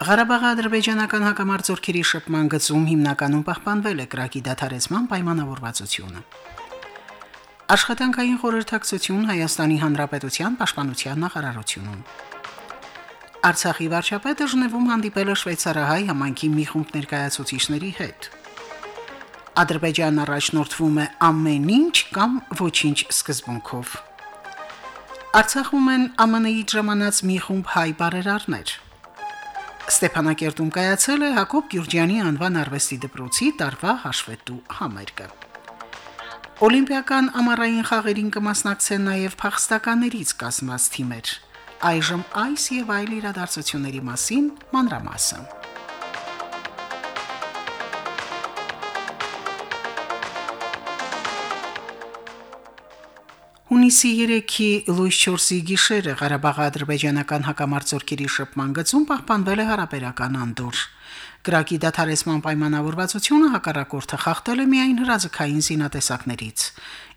Ղարաբաղի ադրբեջանական հակամարտությունների շփման գծում հիմնականում պահպանվել է կրակի դադարեցման պայմանավորվածությունը։ Աշխատանքային խորհրդակցություն Հայաստանի Հանրապետության Պաշտպանության նախարարությունում։ Արցախի վարչապետը Ժնևում հանդիպել է շվեյցարահայ համայնքի մի խումբ ներկայացուցիչների հետ։ Ադրբեջանն առաջնորդվում է ամեն ինչ կամ ոչինչ սկզբունքով։ Արցախում են ԱՄՆ-ի ժամանած մի խումբ հայ բարերարներ։ Ստեփանակերտում կայացել է Հակոբ Գյուրջյանի անվան արվեստի դպրոցի տարվա հաշվետու համերգը։ Օլիմպիական ամառային խաղերին կմասնակցեն նաև փախստականներից կազմած թիմեր։ Այժմ այս եւ այլ իրադարձությունների մասին մանրամասն։ Հունիսի 3-ի լույս 4-ի գիշերը Ղարաբաղի ադրբեջանական հակամարտությունների շփման գծում պահպանվել է հարաբերական անդոր։ Գրակի դադարեցման պայմանավորվածությունը հակառակորդը խախտել է միայն հրաձգային զինատեսակներից։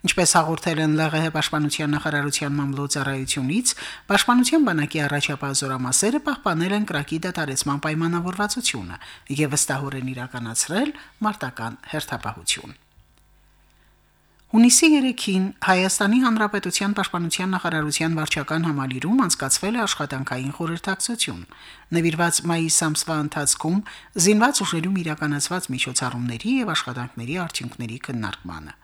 Ինչպես հաղորդել են ԼՂՀ պաշտպանության նախարարության մամլոյցարայությունից, պաշտպանության բանակի առաջապահ զորամասերը պահպանել են գրակի դադարեցման պայմանավորվածությունը եւ վստահորեն իրականացրել մարտական հերթապահություն։ Հունիսի 3-ին Հայաստանի Հանրապետության Պաշտպանության նախարարության վարչական համալիրում անցկացվել է աշխատանքային խորհրդակցություն։ Նվիրված մայիս ամսվա ընթացքում զինված ուժերում իրականացված միջոցառումների եւ աշխատանքների արդյունքների քննարկմանը։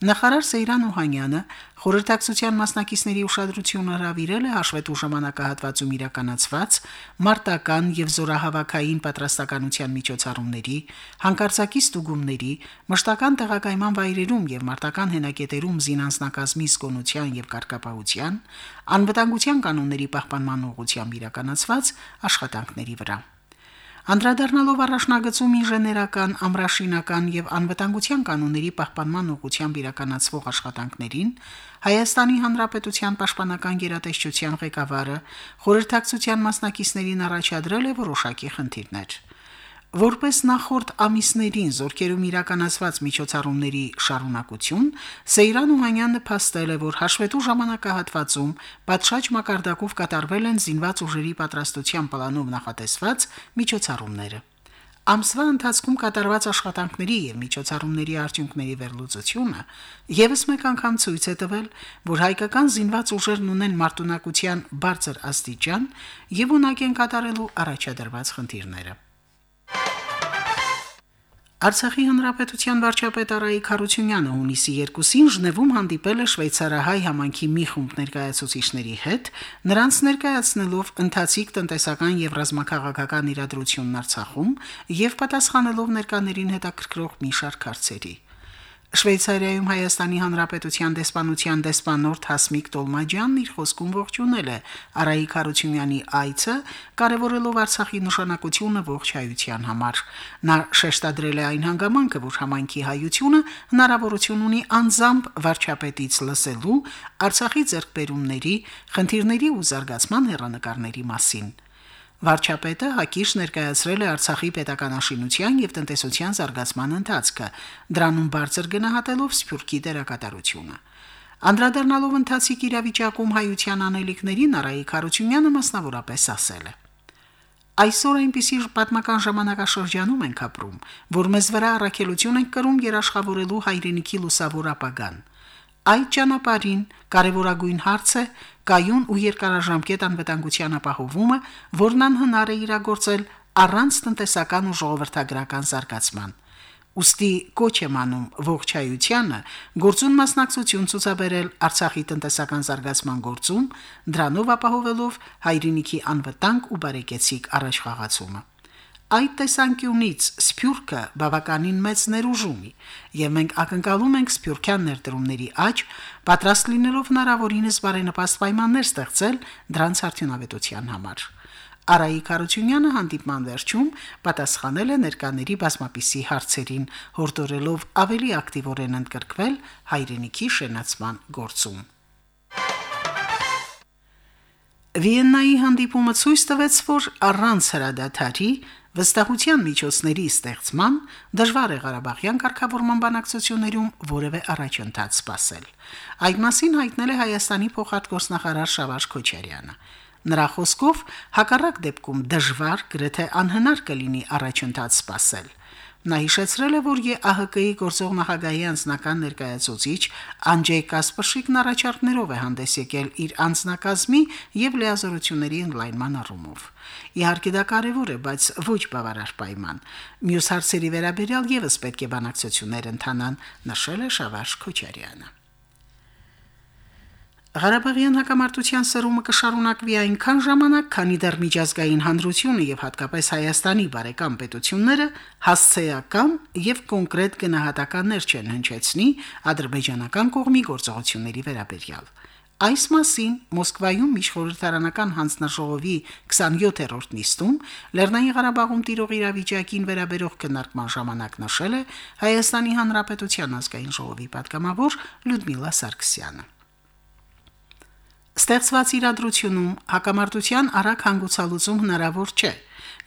Նախարար Սեյրան Օհանյանը խորհրդակցության մասնակիցների ուշադրությունը հրավիրել է հաշվետու ժամանակահատվածում իրականացված մարտական եւ զորահավաքային պատրաստականության միջոցառումների, հանկարծակի ստուգումների, մշտական տեղակայման վայրերում եւ մարտական հենակետերում զինանձնակազմի զգոնության եւ կարգապահության, անվտանգության կանոնների պահպանման ուղղությամբ իրականացված աշխատանքների վրա։ Անդրադառնալով առաջնագծում ինժեներական, ամրաշինական եւ անվտանգության կանոնների պահպանման ուղղությամբ իրականացվող աշխատանքներին Հայաստանի Հանրապետության Պաշտպանական գերատեսչության ղեկավարը խորհրդակցության մասնակիցներին առաջադրել է որոշակի խնդիրներ։ Որպես նախորդ ամիսներին զորքերում իրականացված միջոցառումների շարունակություն, Սեյրան Ուհանյանը փաստել է, որ հաշվետու ժամանակահատվածում պատշաճ մակարդակով կատարվել են զինված ուժերի պատրաստության պլանով նախատեսված միջոցառումները։ Ամսվա ընթացքում կատարված աշխատանքների եւ միջոցառումների արդյունքների վերլուծությունը եւս մեկ անգամ ցույց է տվել, որ հայկական զինված ուժերն ունեն մարտունակության բարձր աստիճան եւ ունակ են կատարելու առաջադրված խնդիրները։ Արցախի հանրապետության վարչապետ Արայիկ Խարությունյանը հունիսի 2-ին Ժնևում հանդիպել է շվեյցարահայ համանքի մի խումբ ներկայացուցիչների հետ, նրանց ներկայացնելով ընթացիկ տնտեսական եւ ռազմաքաղաքական իրադրությունն Արցախում եւ պատասխանելով ներկաներին հետաքրքրող մի շարք հարցերի։ Շվեյցարիայում Հայաստանի Հանրապետության դեսպանության դեսպանորդ Հասմիկ Տոլմաջյանն իր խոսքում ողջունել է Արայիկ Հարությունյանի այցը, կարևորելով Արցախի նշանակությունը ողջ հայության համար։ Նա շեշտադրել է այն հանգամանքը, որ համայնքի հայությունը հնարավորություն ունի անձամբ վարչապետից լսելու Արցախի ձեռքբերումների, խնդիրների ու զարգացման հերանեկարների մասին։ Վարչապետը հակիրճ ներկայացրել է Արցախի պետականաշինության եւ տնտեսության զարգացման ընթացքը, դրանում բարձր գնահատելով Սփյուռքի դերակատարությունը։ Անդրադառնալով ընթացիկ իրավիճակում հայության անելիքներին Արայիկ Խարությունյանը մասնավորապես ասել է. Այսօր այնպիսի պատմական ժամանակաշրջանում ենք ապրում, որ մեզ վրա առաքելություն ենք կրում երաշխավորելու հայրենիքի լուսավոր ապագան։ Այդ ճանապարհին կարևորագույն հարց է կայուն ու երկարաժամկետ անվտանգության ապահովումը, որն անհնար է իրագործել առանց տնտեսական ու ժողովրդագրական զարգացման։ Ոստի կոչ եմ անում ողջայությանը գործուն մասնակցություն ցուցաբերել Արցախի տնտեսական զարգացման գործում, դրանով ապահովելով հայրենիքի անվտանգ ու բարեկեցիկ առաջխաղացումը։ Այդ տեսանկյունից Սփյուռքը բավականին մեծ ներուժ ունի, եւ մենք ակնկալում ենք Սփյուռքյան ներդրումների աճ, պատրաստ լինելով հնարավորինս բարենպաստ պայմաններ ստեղծել դրանց արդյունավետության համար։ Արայիկ Արությունյանը հանդիպման վերջում պատասխանել է ներկաների բազմապիսի հարցերին, հորդորելով ավելի ակտիվորեն ընդգրկվել հայրենիքի շենացման գործում։ Վիեննայի հանդիպումը ցույց տվեց, որ առանց հրադադարի վստահության միջոցների ստեղծման դժվար է Ղարաբաղյան կարգավորման բանակցություններում որևէ առաջընթաց սպասել։ Այդ մասին հայտնել է Հայաստանի փոխարտգործնախարար Շավարժ Քոչարյանը։ Նրա խոսքով հակառակ դեպքում դժվար գրեթե անհնար կլինի առաջընթաց սպասել։ Նա հիշեցրել է, որ ԵԱՀԿ-ի գործող նախագահի անձնական ներկայացուցիչ Անջեյ Կասպրշիկն առաջարկներով է հանդես եկել իր անձնակազմի եւ լիազորությունների ընդլայնման առումով։ Իհարկե դա կարևոր է, բայց ոչ բավարար պայման։ Մյուս հարցերի վերաբերյալ եւս պետք է բանակցություններ ընթանան, նշել է Շավարժ Քոչարյանը։ Ղարաբաղյան հակամարտության սրումը կշարունակվի այնքան ժամանակ, քանի դեռ միջազգային հանրությունը եւ հատկապես Հայաստանի բարեկամ պետությունները հասցեական եւ կոնկրետ գնահատականներ չեն հնչեցնի ադրբեջանական կողմի գործողությունների վերաբերյալ։ Այս մասին Մոսկվայում միջխորհրդարանական հանձնաժողովի 27-րդ նիստում Լեռնային Ղարաբաղում տիրող իրավիճակին վերաբերող քննարկման ժամանակ նշել է Հայաստանի Հանրապետության ազգային ժողովի պատգամավոր Լյուդմիլա Սարգսյանը։ Ստեղծված իրադրությունում հակամարտության արագ հանգուցալուծում հնարավոր չէ,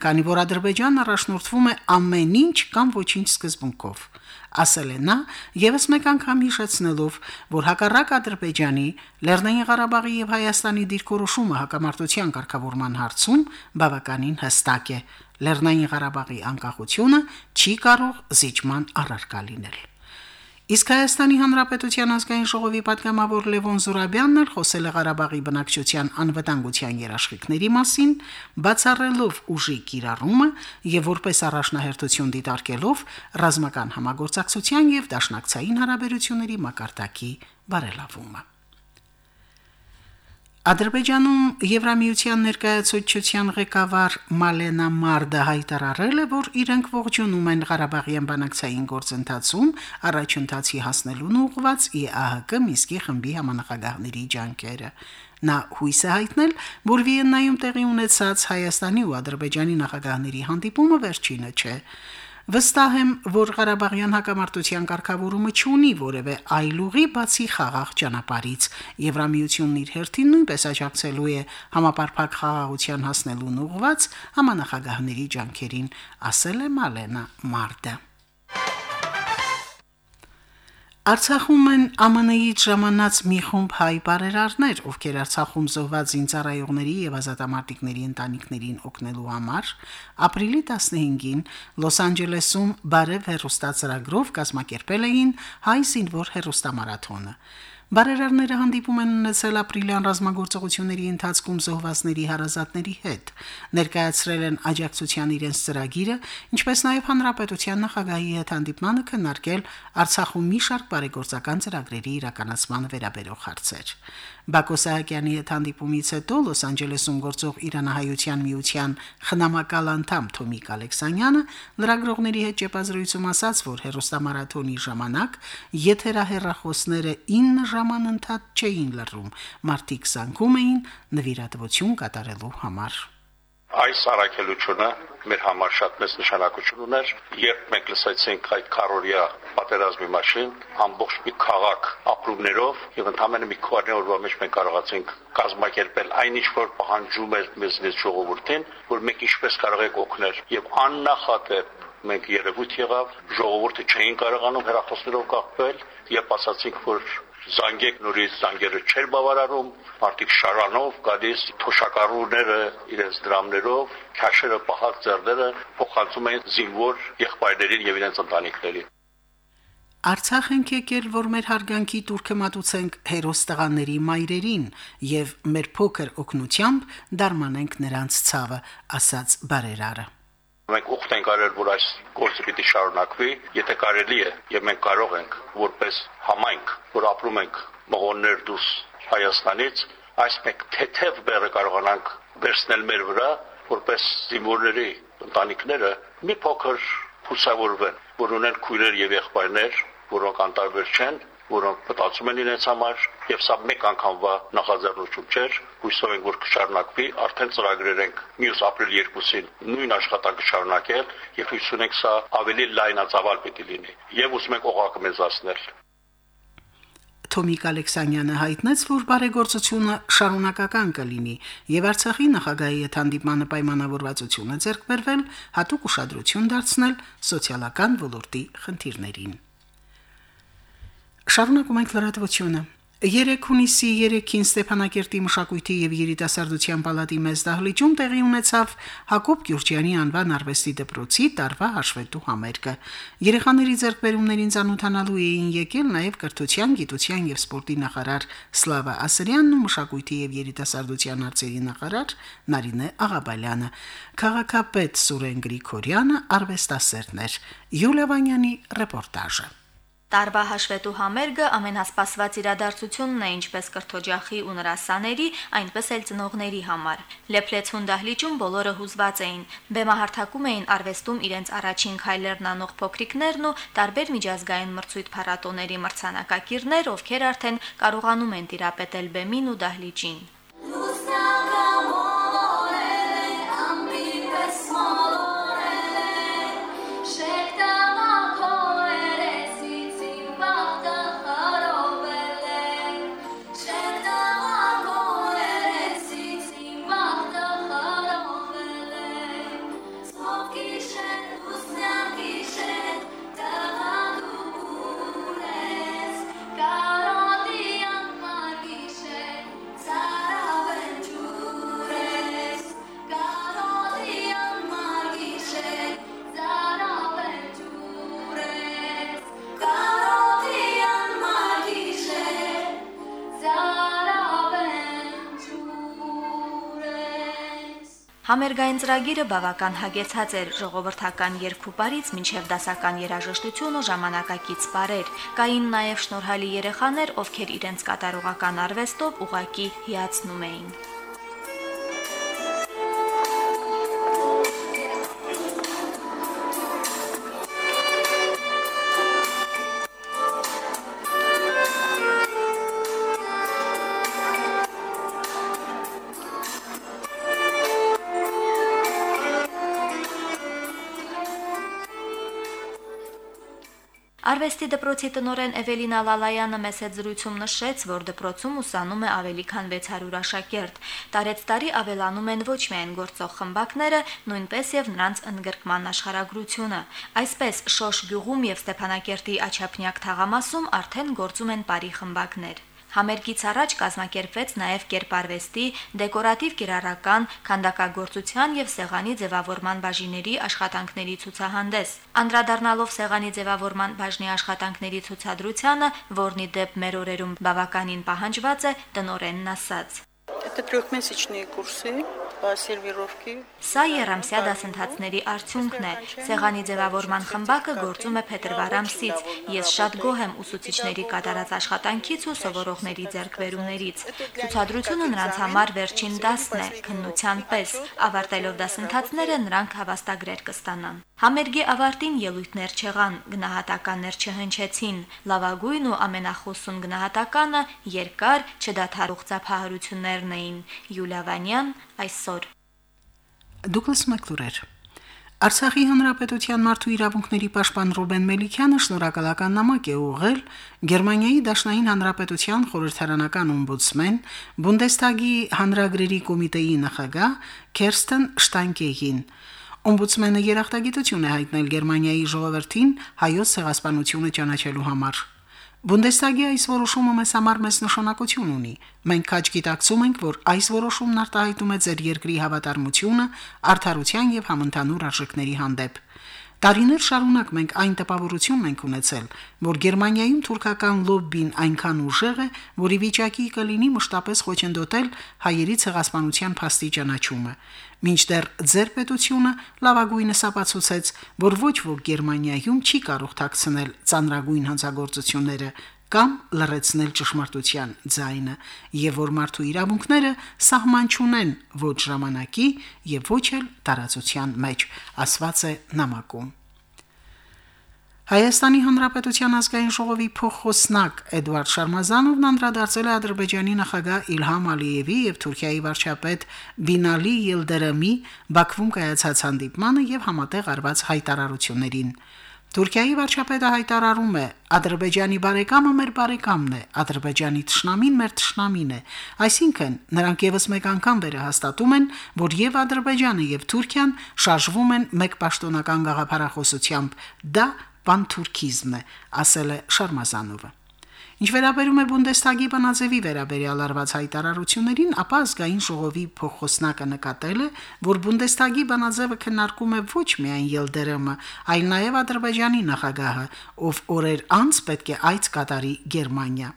քանի որ Ադրբեջանն առաջնորդվում է ամեն ինչ կամ ոչինչ սկզբունքով ասել է նա, եւս մեկ անգամ հիշեցնելով, որ հակառակ Ադրբեջանի, Լեռնային Ղարաբաղի եւ Հայաստանի դիրքորոշումը հակամարտության ղեկավարման հարցում բավականին հստակ է։ Լեռնային Ղարաբաղի անկախությունը չի կարող զիջման առարկա լինել։ Իսկ Հայաստանի Հանրապետության ազգային ժողովի պատգամավոր Լևոն Զուրաբյանն էլ խոսել է Ղարաբաղի բնակչության անվտանգության երաշխիքների մասին, բացառելով ուժի կիրառումը եւ որպես առաջնահերթություն դիտարկելով ռազմական համագործակցության եւ դաշնակցային հարաբերությունների մակարդակի բարելավումը։ Ադրբեջանում Եվրամիության ներկայացուցչության ղեկավար Մալենա Մարդը հայտարարել է, որ իրենք ողջունում են Ղարաբաղյան բանակցային գործընթացում առաջընթացի հասնելուն ուղղված ԵԱՀԿ Միսկի խմբի համանախագահների ջանքերը։ Նա հույս է հայտնել, որ Վիեննայում տեղի ունեցած Հայաստանի ու Ադրբեջանի նախագահների հանդիպումը վերջինը չէ։ Վստահ եմ, որ Ղարաբաղյան հակամարտության կարգավորումը չունի որևէ այլ ուղի բացի խաղաղ ճանապարից։ Եվրամիությունն իր հերթին նույնպես աջակցելու է համապարփակ խաղաղության հասնելուն ուղված համանախագահների ջանքերին, ասել է Մալենա Մարդը։ Արցախում են ԱՄՆ-ից ժամանած մի խումբ հայ բարերարներ, ովքեր Արցախում զոհված զինծառայողների եւ ազատամարտիկների ընտանիքներին օգնելու համար ապրիլի 15-ին Լոս Անջելեսում բարև հերոստացրագրով կազմակերպել էին հայ զինվոր հերոստամարաթոնը։ Բարերարները հանդիպում են ունեցել ապրիլյան ռազմագործողությունների ընթացքում զոհվածների հարազատների հետ, ներկայացրել են աջակցության իրենց ծրագիրը, ինչպես նաև հանրապետության նախագահի հետ հանդիպմանը քննարկել Արցախում մի շարք բարեգործական ծրագրերի իրականացման վերաբերող հարցեր։ Բակո Սահակյանի հետ հանդիպումից հետո Լոս Անջելեսում գործող Իրանահայության միության խնամակալ անդամ Թոմիկ Ալեքսանյանը լրագրողների հետ ճեպազրույցում ասաց, որ հերոստամարաթոնի ժամանակ եթերահեռախոսները 9 ժաման ընթաց չէին լռում, մարդիկ զանգում էին նվիրատվություն կատարելու համար։ Այս առաքելությունը մեր համար շատ մեծ նշանակություն ուներ, երբ մենք լսեցինք այդ քարորիա պատերազմի մասին, ամբողջ մի քաղաք ապրումներով եւ ընդամենը մի քանի օրվա մեջ մենք կարողացինք կազմակերպել այնինչ որ պահանջում էր մեզնից ժողովրդին, որ մենք ինչպես կարող ենք օգնել եւ աննախադեպ մենք երևույթ եղավ ժողովուրդը չէին կարողանում հերախոսներով կապվել եւ ասացինք որ Զանգեք նորից զանգերը չեր բավարարում, մարդիկ շարանով գալիս թոշակառուները իրենց դրամներով, քաշերը պահած ձեռները փոխանցում էին զինվոր եղբայրներին եւ իրենց ընտանիքներին։ Արցախ ենք եկել, որ մեր հարգանքի турքը մատուցենք հերոս տղաների մայրերին եւ մեր փոքր օկնությամբ դարմանենք նրանց ցավը, ասաց բարերարը։ Մենք ուխտ ենք արել, որ այս գործը պիտի շարունակվի, եթե կարելի է, եւ մենք կարող ենք որպես համայնք, որ ապրում ենք մղոններ դուրս Հայաստանից, այս մեկ թեթև բեռը կարողանանք վերցնել մեր վրա, որպես զինվորների ընտանիքները մի փոքր հուսավորվեն, որ ունեն քույրեր եւ եղբայրներ, որոնք անտարբեր չեն որոնք մտածում են իրենց համար, եւ սա մեկ անգամվա նախաձեռնություն չէր, հույսով ենք, որ կշարունակվի, արդեն ծրագրեր ենք մյուս ապրիլ 2-ին նույն աշխատանքը շարունակել եւ հույս ունենք սա ավելի լայնածավալ պիտի լինի։ Եվ ուզում ենք օղակը մեծացնել։ Թոմիկ Ալեքսանյանը հայտնեց, որ բարեգործությունը շարունակական կլինի եւ Արցախի նախագահի հետ հանդիպմանը պայմանավորվածություն է ձեռք բերվել հատուկ ուշադրություն դարձնել սոցիալական ոլորտի խնդիրներին։ Շարունակում ենք լրատվությունը։ 3 հունիսի 3-ին Ստեփանակերտի մշակույթի եւ երիտասարդության պալատի մեծ դահլիճում տեղի ունեցավ Հակոբ Գյուրջյանի անվան արվեստի դպրոցի տարվա հաշվետու համերգը։ Երեխաների ձեռքբերումներին ցանոթանալու էին եկել նաեւ կրթության, գիտության եւ սպորտի նախարար Սլավա Ասրյանն ու մշակույթի եւ երիտասարդության հարցերի նախարար Նարինե Աղաբալյանը։ Քաղաքապետ Սուրեն Գրիգորյանը արվեստասերներ։ Յուլիա Վանյանի ռեպորտաժը։ Տարվա հաշվետու համերգը ամենասպասված իրադարձությունն է ինչպես կրթօջախի ու նրա սաների, այնպես էլ ծնողների համար։ Լեփլեցուն դահլիճում բոլորը հուզված էին։ Բեմահարթակում էին արվեստում իրենց առաջին քայլերն անող փոքրիկներն ու տարբեր միջազգային մրցույթ փառատոների մրցանակակիրներ, ովքեր արդեն կարողանում են տիրապետել բեմին ու դահլիճին։ Համերգային ծրագիրը բավական հագեցած էր ժողովրդական երկուպարից մինչև դասական երաժշտություն ու ժամանակակից բարեր։ Կային նաև շնորհալի երեխաներ, ովքեր իրենց կատարողական արվեստով ուղակի հիացնում էին։ Արվեստի դպրոցի տնորեն Էվելինա Լալայանը մեծ զրույցում նշեց, որ դպրոցում ուսանում է ավելի քան 600 աշակերտ։ Տարեց տարի ավելանում են ոչ միայն գործող խմբակները, նույնպես եւ նրանց ընդգրկման աշխարհագրությունը։ Այսպես Շոշ գյուղում եւ Ստեփանակերտի Աչափնյակ թաղամասում արդեն գործում են բարի խմբակներ։ Համերգից առաջ կազմակերպվեց նաև կերպարվեստի, դեկորատիվ կիրառական, քանդակագործության եւ սեղանի ձևավորման բաժինների աշխատանքների ցուցահանդես։ Անդրադառնալով սեղանի ձևավորման բաժնի աշխատանքների ցուցադրությանը, որնի դեպ մեր օրերում բավականին պահանջված է, տնորենն ասաց. Это трехмесячные курсы սերվիրովքի։ Սա երամսյա դասընթացների արդյունքն է։ Սեղանի ձևավորման խմբակը գործում է փետրվար ամսից։ Ես շատ գոհ եմ ուսուցիչների կատարած աշխատանքից ու սովորողների ձեռքբերումներից։ Ցուցադրությունը նրանց համար վերջին դասն է, քննության պես։ Ավարտելով դասընթացները նրանք հավաստագրեր կստանան։ Համերգի ավարտին ելույթներ չեղան, գնահատականներ չհնչեցին։ Լավագույն ու ամենախոսուն գնահատականը երկար, չդադարող ծափահարություններն էին։ Յուլիա Վանյան այսօր։ Դուգլաս Մակլուրեր Արցախի հանրապետության մարդու իրավունքների պաշտպան Ռուբեն Մելիքյանը շնորհակալական նամակ է ուղղել Գերմանիայի Դաշնային Հանրապետության խորհրդարանական օմբուդսմեն Բունդեսթագի հանրագրերի կոմիտեի նախագահ Քերստեն Շտանկեին Օմբուդսմենը երախտագիտություն է հայտնել Գերմանիայի ժողովրդին հայոց ցեղասպանությունը ճանաչելու համար։ Բունդեստագի այս որոշումը մեզ համար մեծ նշանակություն ունի։ Մենք քաջ գիտակցում ենք, որ այս որոշումն արտահայտում է ձեր երկրի հավատարմությունը արդարության եւ համընդհանուր արժեքների հանդեպ։ Տարիներ շարունակ մենք այն տպավորությունն ենք ունեցել, որ Գերմանիայում թուրքական լոբբին այնքան ուժեղ է, որի վիճակի կլինի մշտապես խոչընդոտել հայերի ցեղասպանության փաստի ճանաչումը։ Մինչդեռ ձեր պետությունը լավագույնս ապացուցեց, որ ոչ ոք Գերմանիայում չի կարող ཐակցնել ծանրագույն հանցագործությունները կամ լրացնել ճշմարտության ձայնը, եւ որ մարդու իրավունքները սահման չունեն ոչ ժամանակի եւ ոչ էլ տարածության մեջ, ասված է նամակում։ Հայաստանի Հանրապետության ազգային ժողովի փոխխոսնակ Էդվարդ Շարմազանովն անդրադարձել է Ադրբեջանի նախագահ Իլհամ Ալիևի եւ Թուրքիայի վարչապետ Բինալի Յիլդերեմի Բաքվում կայացած հանդիպմանը եւ համատեղ արված հայտարարություններին։ Թուրքիայի վարչապետը հայտարարում է. Ադրբեջանի բարեկամը մեր բարեկամն է, Ադրբեջանի թշնամին մեր թշնամին է։ Այսինքն, նրանք եւս մեկ անգամ վերահաստատում են, որ եւ Ադրբեջանը եւ Թուրքիան շարժվում են մեկ պաշտոնական գաղափարախոսությամբ։ Դա պանթուրքիզմն է, ասել է Շարմազանովը։ Ինչ վերաբերում է Բունդեստագի բանաձևի վերաբերյալ արված հայտարարություններին, ապա ազգային ժողովի փոխոսնակը նկատել է, որ Բունդեստագի բանաձևը քննարկում է ոչ միայն Ելդերեմը, այլ նաև Ադրբեջանի նախագահը, ով օրեր անց պետք է այց կատարի Գերմանիա։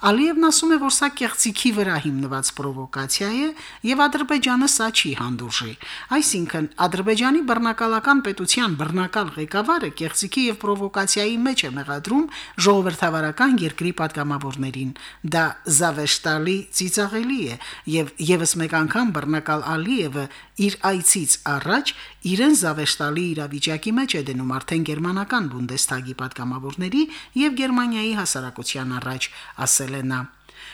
Ալիևն ասում է, որ սա կեղծիքի վրա հիմնված պրովոկացիա է եւ Ադրբեջանը սա չի հանդուրժի։ Այսինքն Ադրբեջանի բռնակալական պետության բռնակալ ղեկավարը կեղծիքի եւ պրովոկացիայի մեջ է մեղադրում ժողովրդավարական երկրի падգամավորներին։ Դա զավեշտալի ծիծաղելի է եւ եւս մեկ անգամ բռնակալ Ալիևը իր այցից առաջ իրեն զավեշտալի իրավիճակի մեջ է դնում արդեն գերմանական Բունդեսթագի պատգամավորների եւ Գերմանիայի հասարակության առաջ, ասել է նա.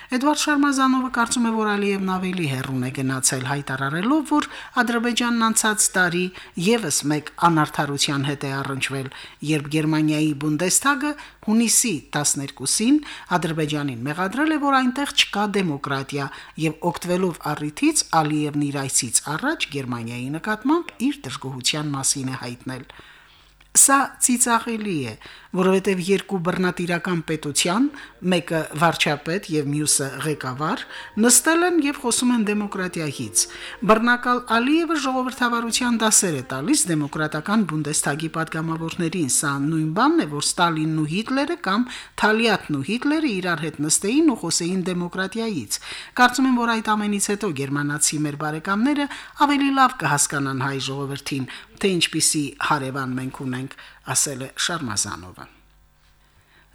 Էդվարդ Շարմազանովը կարծում է, որ Ալիևն ավելի հեռուն է գնացել հայտարարելով, որ Ադրբեջանն անցած տարի եւս մեկ անարթարության հետ է առնչվել, երբ Գերմանիայի Բունդեստագը հունիսի 12-ին Ադրբեջանին մեղադրել է, որ այնտեղ չկա դեմոկրատիա եւ օգտվելով առիթից Ալիևն իր այցից առաջ Գերմանիայի նկատմամբ իր դժգոհության մասին է հայտնել։ Սա ծիծաղելի է, որովհետև երկու բռնատիրական պետության, մեկը վարչապետ եւ մյուսը ղեկավար, նստել են եւ խոսում են դեմոկրատիայից։ Բռնակալ Ալիևը ժողովրդավարության դասեր է տալիս դեմոկրատական Բունդեսթագի падգամավորներին, սա նույն բանն է, որ Ստալինն ու Հիտլերը կամ Թալիատն ու Հիտլերը իրար հետ նստեին ու խոսեին դեմոկրատիայից։ Կարծում եմ, որ այդ ամենից հետո գերմանացի մեր բարեկամները ավելի լավ կհասկանան հայ ժողովրդին, թե ինչպիսի հարևան մենք ունենք, ասել է Շարմազանովը։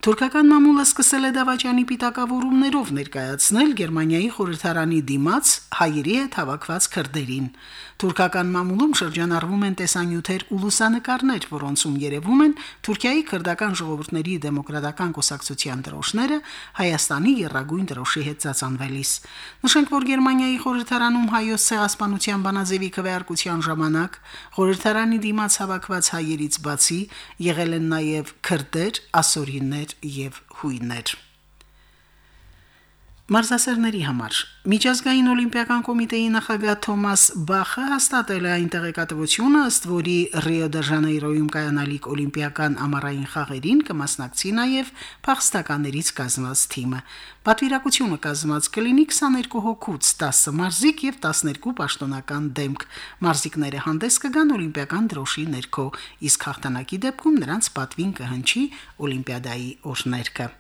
Թուրքական մամուլը սկսել է դավաճանի պիտակավորումներով ներկայացնել Գերմանիայի խորհրդարանի դիմաց հայերի հետ հավաքված քրդերին։ Թուրքական մամուլում շրջանառվում են տեսանյութեր ու լուսանկարներ, որոնցում երևում են Թուրքիայի քրդական ժողովուրդների դեմոկրատական կուսակցության դրոշները Հայաստանի երրագույն դրոշի հետ ծածանվելիս։ Նշենք, որ Գերմանիայի խորհրդարանում հայոց ցեղասպանության բանաձևի քվեարկության ժամանակ խորհրդարանի դիմաց հավաքված հայերից բացի եղել են նաև քրդեր, ասորիներ եւ հույներ։ Մարզասերների համար. Միջազգային օլիմպիական կոմիտեի նախագահ Թոմաս Բախը հաստատել է այն տեղեկատվությունը, ըստ որի Ռիո դե Ժանեյրոյում կայանալիք օլիմպիական ամառային խաղերին կմասնակցի նաև փախստականներից կազմված թիմը։ Պատվիրակությունը կազմված կլինի 22 հոգուց 10 մարզիկ եւ 12 պաշտոնական դեմք։ Մարզիկները հանդես կգան օլիմպիական դրոշի ներքո, իսկ հաղթանակի դեպքում նրանց պատվին կհնչի օլիմպիադայի օրհներկը։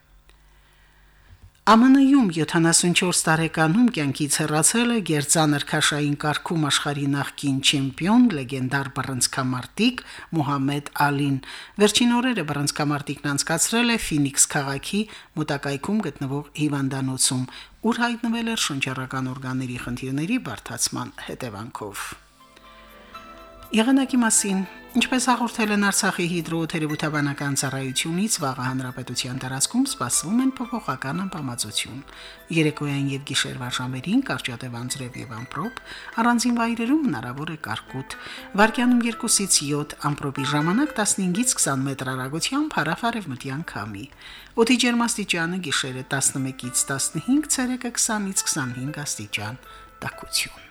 ԱՄՆ-ում 74 տարեկանում կյանքից հեռացել է Գերձանր քաշային կարգում աշխարհի նախկին չեմպիոն, լեգենդար բռնցքամարտիկ Մուհամեդ Ալին։ Վերջին օրերը բռնցքամարտիկն անցկացրել է Ֆինիքս քաղաքի մոտակայքում գտնվող հիվանդանոցում, ուր հայտնվել էր շնչառական օրգանների խնդիրների բարդացման հետևանքով։ Եղանակի մասին. Ինչպես հաղորդել են Արցախի հիդրոթերապևտաբանական ծառայությունից, վաղ հանրապետության տարածքում սպասվում են փոփոխական անբավարարություն։ Երեկոյան եւ գիշերվա ժամերին կարճատև անձրև եւ ամպրոպ, առանձին վայրերում հնարավոր է կարկուտ։ Վարկյանում 2-ից 7 ամպրոպի ժամանակ 15-ից 20 մետր հեռագությամբ հարավարևմտյան քամի։ Օդի ջերմաստիճանը գիշերը 11-ից 15, ցերեկը 20-ից 25 աստիճան։ Տակություն։